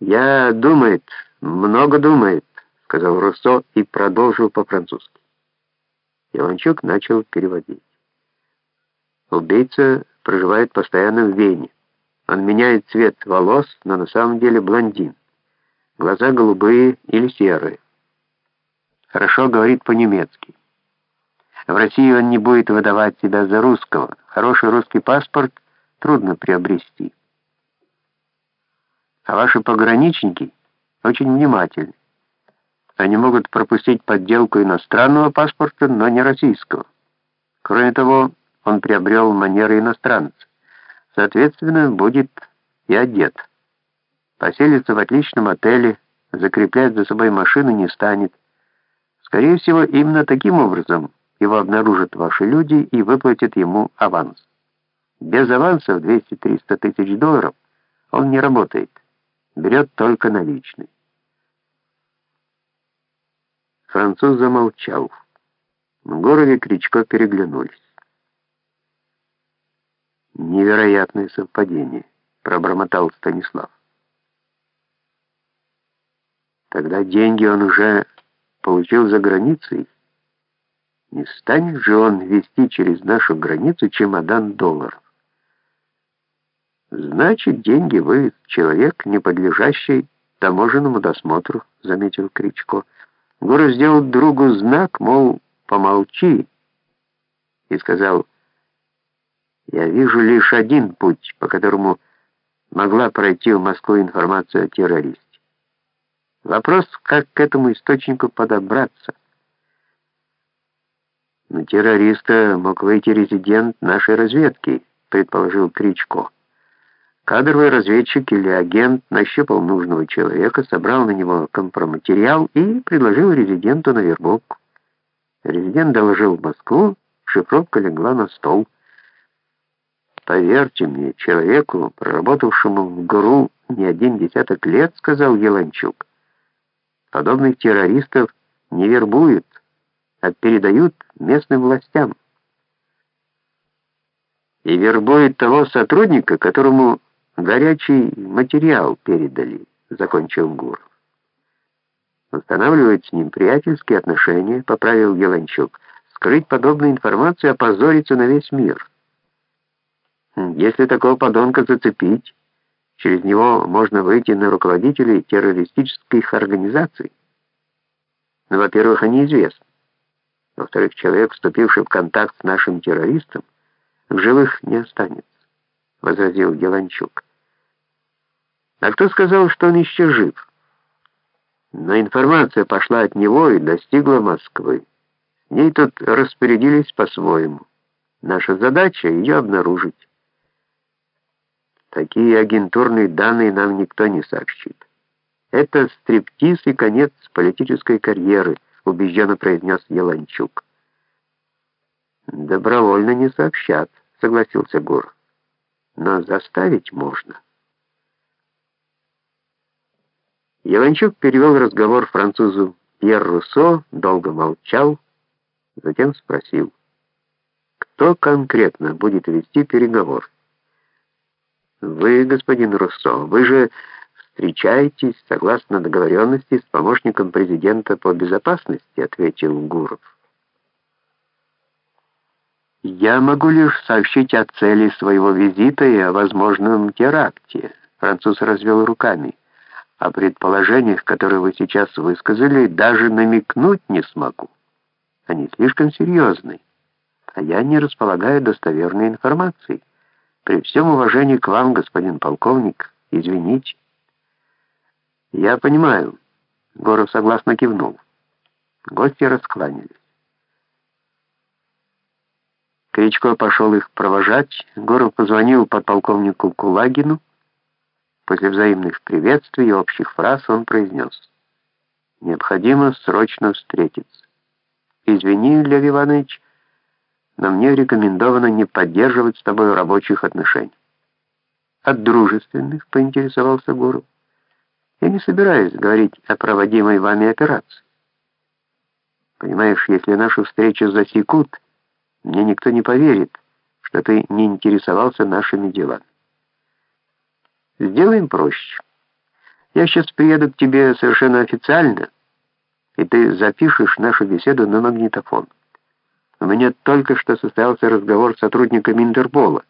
«Я думает, много думает», — сказал Руссо и продолжил по-французски. Иванчук начал переводить. Убийца проживает постоянно в Вене. Он меняет цвет волос, но на самом деле блондин. Глаза голубые или серые. Хорошо говорит по-немецки. В России он не будет выдавать себя за русского. Хороший русский паспорт трудно приобрести. А ваши пограничники очень внимательны. Они могут пропустить подделку иностранного паспорта, но не российского. Кроме того, он приобрел манеры иностранца. Соответственно, будет и одет. Поселится в отличном отеле, закреплять за собой машину не станет. Скорее всего, именно таким образом его обнаружат ваши люди и выплатят ему аванс. Без аванса в 200-300 тысяч долларов он не работает берет только наличный. Француз замолчал. Горов и Кричко переглянулись. «Невероятное совпадение», — пробормотал Станислав. «Тогда деньги он уже получил за границей. Не станет же он везти через нашу границу чемодан долларов?» «Значит, деньги вы человек, не подлежащий таможенному досмотру», — заметил Кричко. Гуру сделал другу знак, мол, помолчи, и сказал, «Я вижу лишь один путь, по которому могла пройти в Москву информация о террористе. Вопрос, как к этому источнику подобраться». «На террориста мог выйти резидент нашей разведки», — предположил Кричко. Кадровый разведчик или агент нащупал нужного человека, собрал на него компроматериал и предложил резиденту на вербовку. Резидент доложил в Москву, шифровка легла на стол. «Поверьте мне, человеку, проработавшему в ГРУ не один десяток лет, — сказал Еланчук, — подобных террористов не вербуют, а передают местным властям. И вербует того сотрудника, которому Горячий материал передали, закончил Гуров. Устанавливать с ним приятельские отношения, поправил Еланчук. Скрыть подобную информацию, опозориться на весь мир. Если такого подонка зацепить, через него можно выйти на руководителей террористических организаций. Но, ну, во-первых, они известны. Во-вторых, человек, вступивший в контакт с нашим террористом, в живых не останется, возразил Геланчук. А кто сказал, что он еще жив? Но информация пошла от него и достигла Москвы. С ней тут распорядились по-своему. Наша задача — ее обнаружить. Такие агентурные данные нам никто не сообщит. Это стриптиз и конец политической карьеры, убежденно произнес Еланчук. Добровольно не сообщат, согласился Гур. Но заставить можно. Иванчук перевел разговор французу Пьер Руссо, долго молчал, затем спросил, кто конкретно будет вести переговор. «Вы, господин Руссо, вы же встречаетесь, согласно договоренности, с помощником президента по безопасности», ответил Гуров. «Я могу лишь сообщить о цели своего визита и о возможном теракте», француз развел руками. О предположениях, которые вы сейчас высказали, даже намекнуть не смогу. Они слишком серьезны, а я не располагаю достоверной информацией. При всем уважении к вам, господин полковник, извините. Я понимаю. Горов согласно кивнул. Гости раскланялись. Кричко пошел их провожать. Горов позвонил подполковнику Кулагину, После взаимных приветствий и общих фраз он произнес. «Необходимо срочно встретиться. Извини, Лев Иванович, но мне рекомендовано не поддерживать с тобой рабочих отношений». «От дружественных?» — поинтересовался Гуров. «Я не собираюсь говорить о проводимой вами операции. Понимаешь, если нашу встречу засекут, мне никто не поверит, что ты не интересовался нашими делами. Сделаем проще. Я сейчас приеду к тебе совершенно официально, и ты запишешь нашу беседу на магнитофон. У меня только что состоялся разговор с сотрудниками Интерпола.